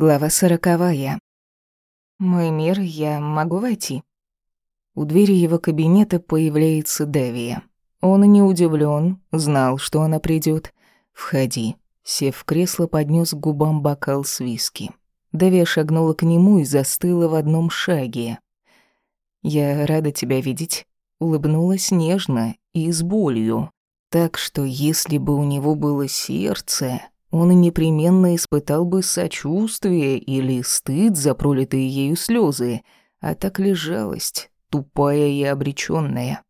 Глава сороковая. «Мой мир, я могу войти?» У двери его кабинета появляется Давия. Он не удивлен, знал, что она придет. «Входи». Сев в кресло, поднес к губам бокал с виски. Давия шагнула к нему и застыла в одном шаге. «Я рада тебя видеть», — улыбнулась нежно и с болью. Так что если бы у него было сердце, он непременно испытал бы сочувствие или стыд за пролитые ею слезы, а так ли жалость, тупая и обречённая.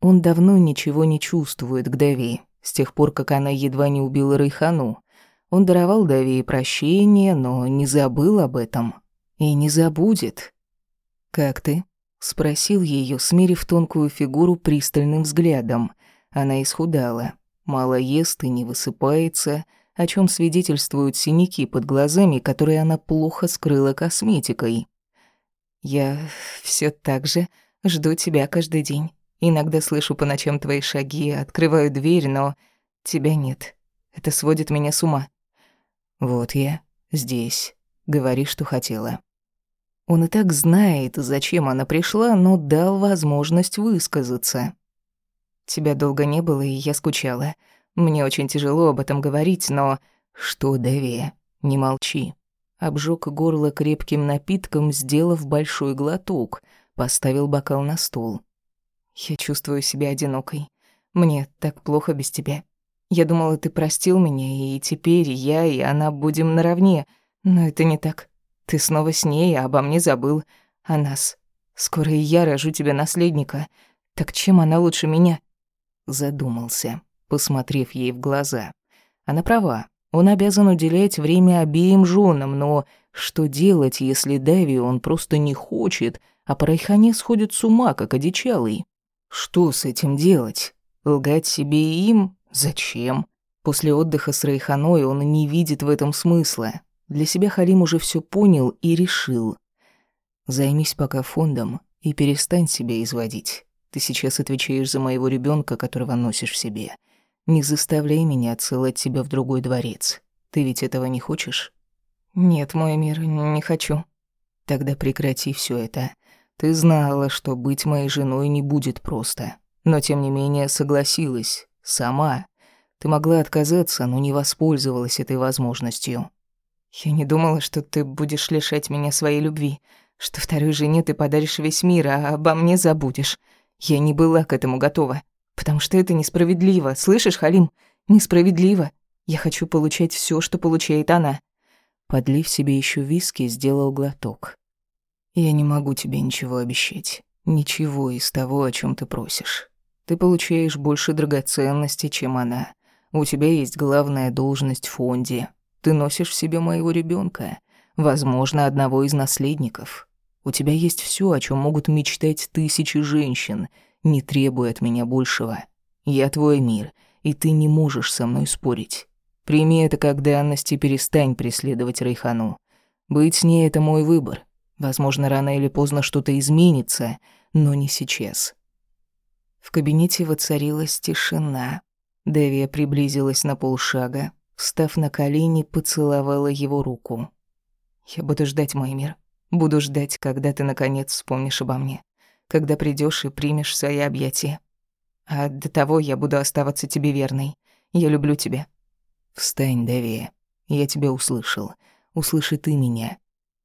Он давно ничего не чувствует к Дави, с тех пор, как она едва не убила Райхану. Он даровал Дави прощение, но не забыл об этом. И не забудет. «Как ты?» — спросил её, смерив тонкую фигуру пристальным взглядом. Она исхудала, мало ест и не высыпается, — о чем свидетельствуют синяки под глазами, которые она плохо скрыла косметикой. «Я все так же жду тебя каждый день. Иногда слышу по ночам твои шаги, открываю дверь, но тебя нет. Это сводит меня с ума». «Вот я, здесь. Говори, что хотела». Он и так знает, зачем она пришла, но дал возможность высказаться. «Тебя долго не было, и я скучала. Мне очень тяжело об этом говорить, но... Что, Дэви, не молчи. Обжег горло крепким напитком, сделав большой глоток. Поставил бокал на стол. Я чувствую себя одинокой. Мне так плохо без тебя. Я думала, ты простил меня, и теперь я и она будем наравне. Но это не так. Ты снова с ней, а обо мне забыл. О нас. Скоро и я рожу тебе наследника. Так чем она лучше меня? Задумался посмотрев ей в глаза. Она права. Он обязан уделять время обеим женам, но что делать, если Дави он просто не хочет, а по Райхане сходит с ума, как одичалый? Что с этим делать? Лгать себе и им? Зачем? После отдыха с Райханой он не видит в этом смысла. Для себя Халим уже все понял и решил. Займись пока фондом и перестань себя изводить. Ты сейчас отвечаешь за моего ребенка, которого носишь в себе. Не заставляй меня отсылать тебя в другой дворец. Ты ведь этого не хочешь? Нет, мой мир, не хочу. Тогда прекрати все это. Ты знала, что быть моей женой не будет просто. Но тем не менее согласилась. Сама. Ты могла отказаться, но не воспользовалась этой возможностью. Я не думала, что ты будешь лишать меня своей любви, что второй жене ты подаришь весь мир, а обо мне забудешь. Я не была к этому готова. Потому что это несправедливо. Слышишь, Халим? Несправедливо. Я хочу получать все, что получает она. Подлив себе еще виски, сделал глоток. Я не могу тебе ничего обещать. Ничего из того, о чем ты просишь. Ты получаешь больше драгоценностей, чем она. У тебя есть главная должность в фонде. Ты носишь в себе моего ребенка, возможно, одного из наследников. У тебя есть все, о чем могут мечтать тысячи женщин — не требуй от меня большего. Я твой мир, и ты не можешь со мной спорить. Прими это как данность и перестань преследовать Райхану. Быть с ней — это мой выбор. Возможно, рано или поздно что-то изменится, но не сейчас. В кабинете воцарилась тишина. Девия приблизилась на полшага, встав на колени, поцеловала его руку. «Я буду ждать, мой мир. Буду ждать, когда ты, наконец, вспомнишь обо мне когда придешь и примешь свои объятия. А до того я буду оставаться тебе верной. Я люблю тебя. Встань, Давия. Я тебя услышал. Услыши ты меня.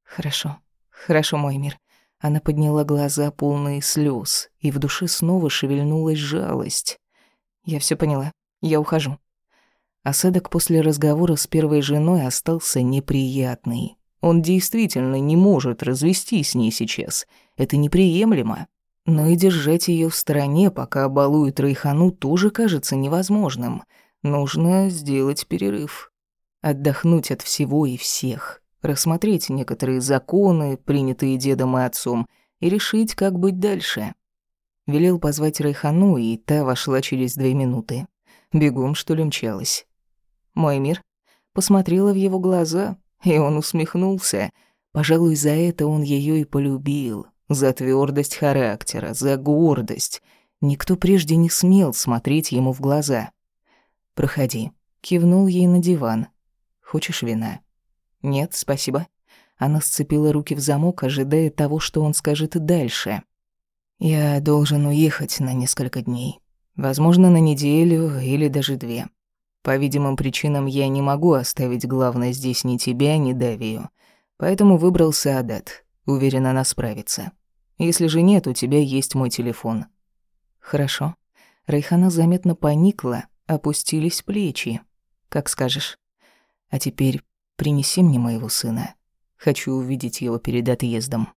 Хорошо. Хорошо, мой мир. Она подняла глаза, полные слез, и в душе снова шевельнулась жалость. Я все поняла. Я ухожу. Осадок после разговора с первой женой остался неприятный. Он действительно не может развестись с ней сейчас. Это неприемлемо. Но и держать ее в стороне, пока балует Райхану, тоже кажется невозможным. Нужно сделать перерыв. Отдохнуть от всего и всех. Рассмотреть некоторые законы, принятые дедом и отцом, и решить, как быть дальше. Велел позвать Райхану, и та вошла через две минуты. Бегом, что ли, мчалась. Мой мир посмотрела в его глаза, и он усмехнулся. Пожалуй, за это он ее и полюбил. За твердость характера, за гордость. Никто прежде не смел смотреть ему в глаза. «Проходи», — кивнул ей на диван. «Хочешь вина?» «Нет, спасибо». Она сцепила руки в замок, ожидая того, что он скажет дальше. «Я должен уехать на несколько дней. Возможно, на неделю или даже две. По видимым причинам я не могу оставить главное здесь ни тебя, ни Давию. Поэтому выбрал Саадат. Уверен, она справится. Если же нет, у тебя есть мой телефон». «Хорошо». Райхана заметно поникла, опустились плечи. «Как скажешь. А теперь принеси мне моего сына. Хочу увидеть его перед отъездом».